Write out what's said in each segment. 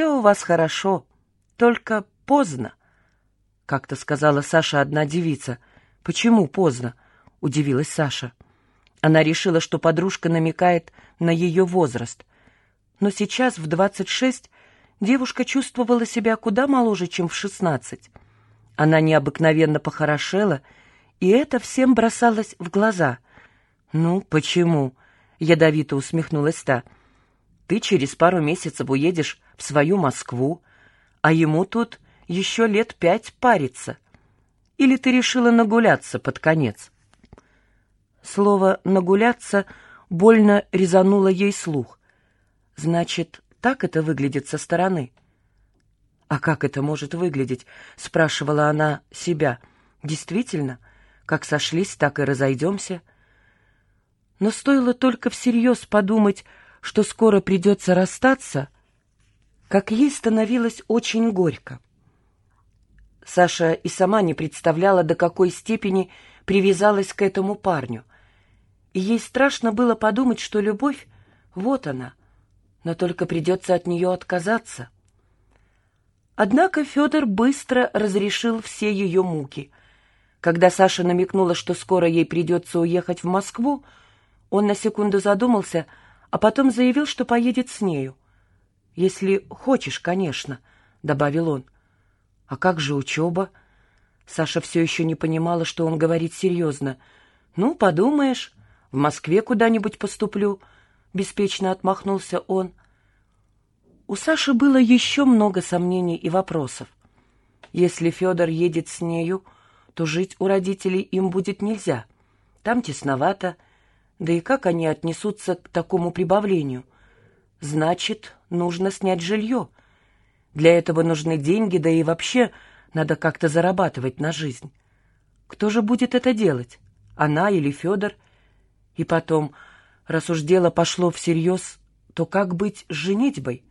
все у вас хорошо, только поздно», — как-то сказала Саша одна девица. «Почему поздно?» — удивилась Саша. Она решила, что подружка намекает на ее возраст. Но сейчас, в двадцать шесть, девушка чувствовала себя куда моложе, чем в шестнадцать. Она необыкновенно похорошела, и это всем бросалось в глаза. «Ну, почему?» — ядовито усмехнулась та. «Ты через пару месяцев уедешь в свою Москву, а ему тут еще лет пять париться. Или ты решила нагуляться под конец?» Слово «нагуляться» больно резануло ей слух. Значит, так это выглядит со стороны. «А как это может выглядеть?» — спрашивала она себя. «Действительно, как сошлись, так и разойдемся». Но стоило только всерьез подумать, что скоро придется расстаться, как ей становилось очень горько. Саша и сама не представляла, до какой степени привязалась к этому парню. И ей страшно было подумать, что любовь — вот она, но только придется от нее отказаться. Однако Федор быстро разрешил все ее муки. Когда Саша намекнула, что скоро ей придется уехать в Москву, он на секунду задумался, а потом заявил, что поедет с нею. «Если хочешь, конечно», — добавил он. «А как же учеба?» Саша все еще не понимала, что он говорит серьезно. «Ну, подумаешь, в Москве куда-нибудь поступлю», — беспечно отмахнулся он. У Саши было еще много сомнений и вопросов. Если Федор едет с нею, то жить у родителей им будет нельзя. Там тесновато, да и как они отнесутся к такому прибавлению? Значит, нужно снять жилье. Для этого нужны деньги, да и вообще надо как-то зарабатывать на жизнь. Кто же будет это делать? Она или Федор? И потом, раз уж дело пошло всерьез, то как быть с женитьбой?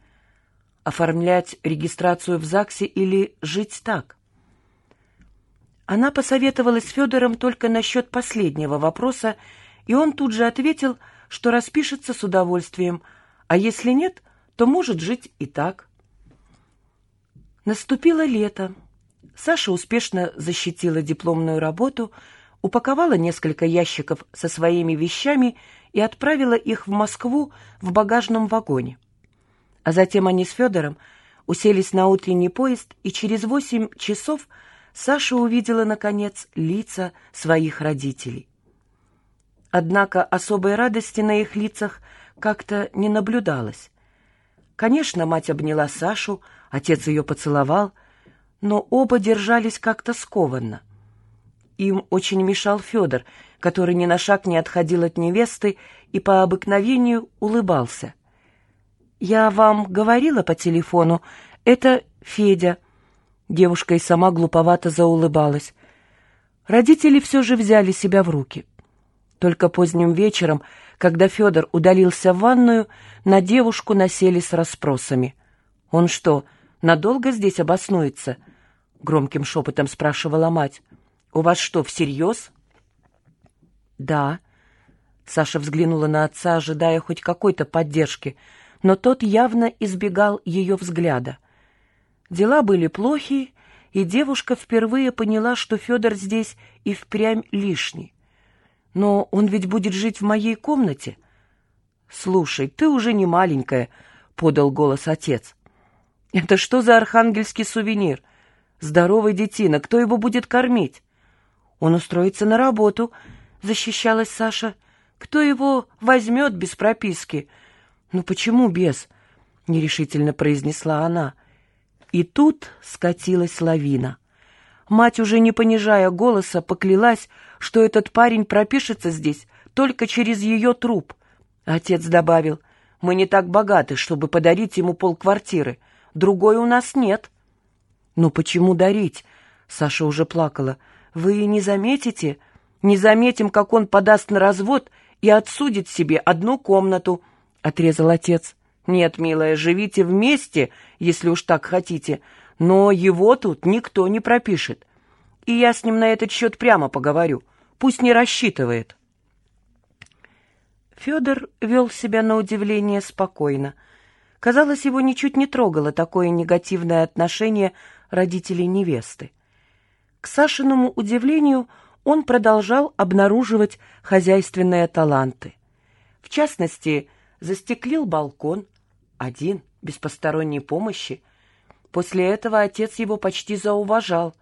Оформлять регистрацию в ЗАГСе или жить так? Она посоветовалась с Федором только насчет последнего вопроса, и он тут же ответил, что распишется с удовольствием, а если нет, то может жить и так. Наступило лето. Саша успешно защитила дипломную работу, упаковала несколько ящиков со своими вещами и отправила их в Москву в багажном вагоне. А затем они с Федором уселись на утренний поезд, и через восемь часов Саша увидела, наконец, лица своих родителей. Однако особой радости на их лицах как-то не наблюдалось. Конечно, мать обняла Сашу, отец ее поцеловал, но оба держались как-то скованно. Им очень мешал Федор, который ни на шаг не отходил от невесты и по обыкновению улыбался. «Я вам говорила по телефону, это Федя». Девушка и сама глуповато заулыбалась. Родители все же взяли себя в руки. Только поздним вечером, когда Федор удалился в ванную, на девушку насели с расспросами. «Он что, надолго здесь обоснуется?» — громким шепотом спрашивала мать. «У вас что, всерьез?» «Да». Саша взглянула на отца, ожидая хоть какой-то поддержки — но тот явно избегал ее взгляда. Дела были плохи, и девушка впервые поняла, что Федор здесь и впрямь лишний. Но он ведь будет жить в моей комнате. «Слушай, ты уже не маленькая», — подал голос отец. «Это что за архангельский сувенир? Здоровый детина, кто его будет кормить?» «Он устроится на работу», — защищалась Саша. «Кто его возьмет без прописки?» «Ну почему без?» — нерешительно произнесла она. И тут скатилась лавина. Мать, уже не понижая голоса, поклялась, что этот парень пропишется здесь только через ее труп. Отец добавил, «Мы не так богаты, чтобы подарить ему полквартиры. Другой у нас нет». «Ну почему дарить?» — Саша уже плакала. «Вы не заметите? Не заметим, как он подаст на развод и отсудит себе одну комнату, — отрезал отец. «Нет, милая, живите вместе, если уж так хотите, но его тут никто не пропишет. И я с ним на этот счет прямо поговорю. Пусть не рассчитывает». Федор вел себя на удивление спокойно. Казалось, его ничуть не трогало такое негативное отношение родителей невесты. К Сашиному удивлению, он продолжал обнаруживать хозяйственные таланты. В частности, застеклил балкон, один, без посторонней помощи. После этого отец его почти зауважал,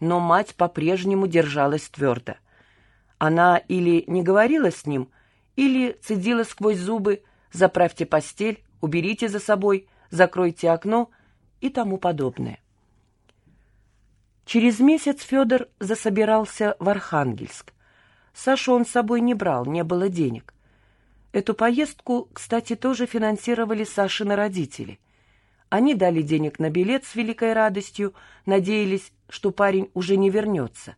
но мать по-прежнему держалась твердо. Она или не говорила с ним, или цедила сквозь зубы «заправьте постель», «уберите за собой», «закройте окно» и тому подобное. Через месяц Федор засобирался в Архангельск. Сашу он с собой не брал, не было денег. Эту поездку, кстати, тоже финансировали Сашины родители. Они дали денег на билет с великой радостью, надеялись, что парень уже не вернется.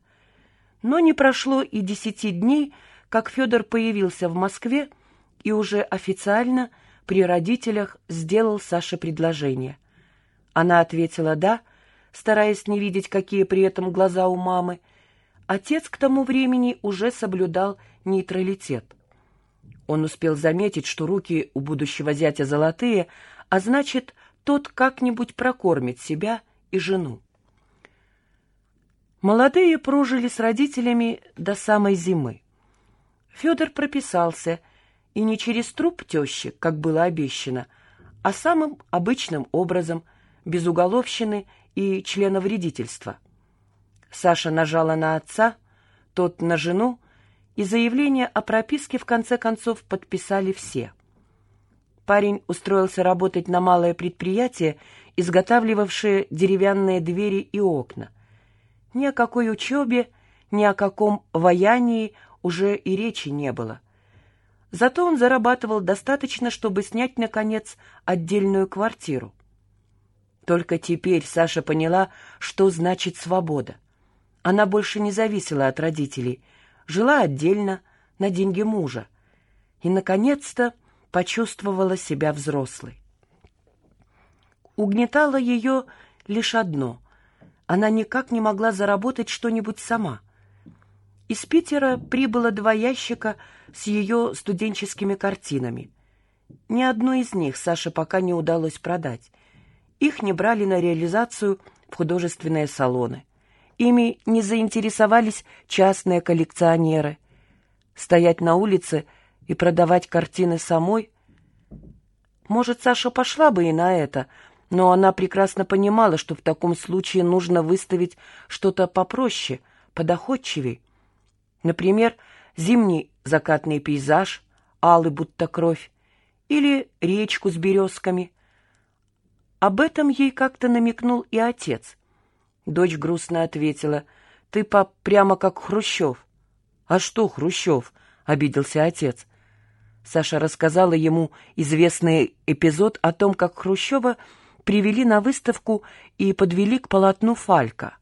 Но не прошло и десяти дней, как Федор появился в Москве и уже официально при родителях сделал Саше предложение. Она ответила «да», стараясь не видеть, какие при этом глаза у мамы. Отец к тому времени уже соблюдал нейтралитет. Он успел заметить, что руки у будущего зятя золотые, а значит, тот как-нибудь прокормит себя и жену. Молодые прожили с родителями до самой зимы. Федор прописался, и не через труп тещи, как было обещано, а самым обычным образом, без уголовщины и членовредительства. Саша нажала на отца, тот на жену, и заявление о прописке в конце концов подписали все. Парень устроился работать на малое предприятие, изготавливавшее деревянные двери и окна. Ни о какой учебе, ни о каком ваянии уже и речи не было. Зато он зарабатывал достаточно, чтобы снять, наконец, отдельную квартиру. Только теперь Саша поняла, что значит свобода. Она больше не зависела от родителей, жила отдельно, на деньги мужа. И, наконец-то, почувствовала себя взрослой. Угнетало ее лишь одно. Она никак не могла заработать что-нибудь сама. Из Питера прибыло два ящика с ее студенческими картинами. Ни одну из них Саше пока не удалось продать. Их не брали на реализацию в художественные салоны. Ими не заинтересовались частные коллекционеры. Стоять на улице и продавать картины самой? Может, Саша пошла бы и на это, но она прекрасно понимала, что в таком случае нужно выставить что-то попроще, подоходчивей. Например, зимний закатный пейзаж, алый будто кровь, или речку с березками, об этом ей как-то намекнул и отец. Дочь грустно ответила, «Ты, пап, прямо как Хрущев». «А что Хрущев?» — обиделся отец. Саша рассказала ему известный эпизод о том, как Хрущева привели на выставку и подвели к полотну Фалька.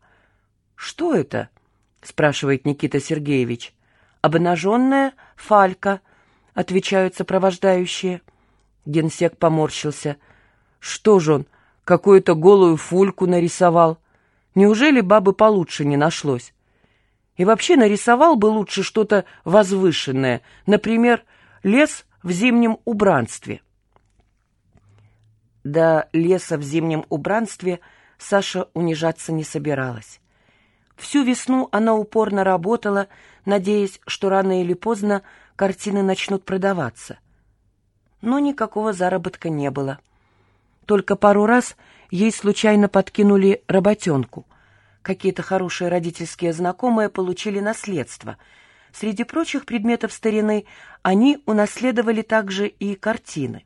«Что это?» — спрашивает Никита Сергеевич. «Обнаженная Фалька», — отвечают сопровождающие. Генсек поморщился — что же он, какую-то голую фульку нарисовал? Неужели бабы получше не нашлось? И вообще нарисовал бы лучше что-то возвышенное, например, лес в зимнем убранстве. До леса в зимнем убранстве Саша унижаться не собиралась. Всю весну она упорно работала, надеясь, что рано или поздно картины начнут продаваться. Но никакого заработка не было. Только пару раз ей случайно подкинули работенку. Какие-то хорошие родительские знакомые получили наследство. Среди прочих предметов старины они унаследовали также и картины.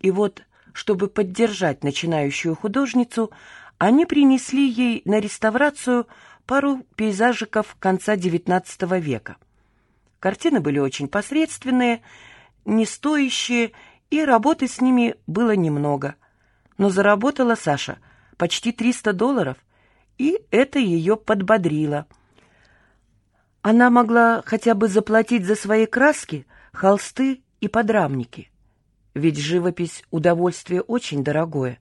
И вот, чтобы поддержать начинающую художницу, они принесли ей на реставрацию пару пейзажиков конца XIX века. Картины были очень посредственные, не стоящие, и работы с ними было немного – но заработала Саша почти 300 долларов, и это ее подбодрило. Она могла хотя бы заплатить за свои краски, холсты и подрамники. Ведь живопись — удовольствие очень дорогое.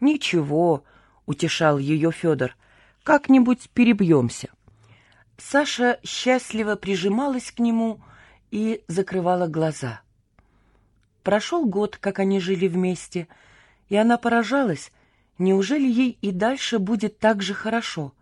«Ничего», — утешал ее Федор, — «как-нибудь перебьемся». Саша счастливо прижималась к нему и закрывала глаза. Прошел год, как они жили вместе, и она поражалась, неужели ей и дальше будет так же хорошо?